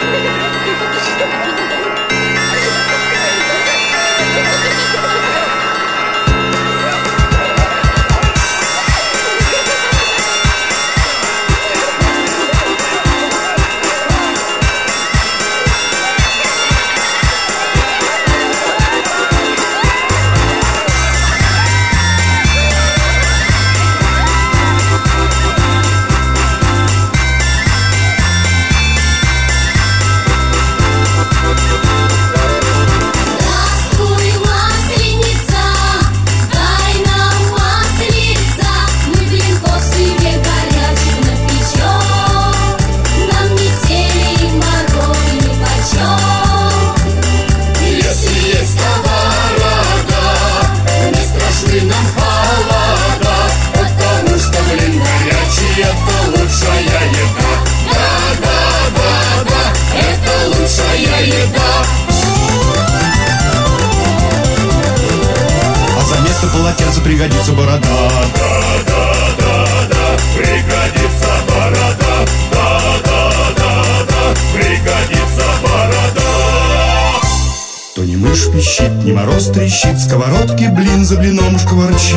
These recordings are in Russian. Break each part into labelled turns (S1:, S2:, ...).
S1: リゾットしてるって言うのだ。
S2: Вместо полотенца пригодится борода Да, да, да, да, пригодится борода Да, да, да, да, пригодится борода. То не мышь пищит, не мороз трещит Сковородки блин за блином шкварчит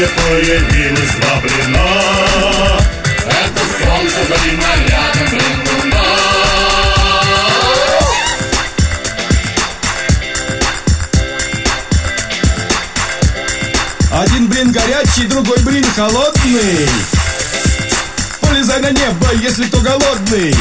S2: небе появилась два блина
S1: Это солнце, блин, рядом, блин, луна.
S2: Один блин горячий, другой блин холодный. Полезай на небо, если кто голодный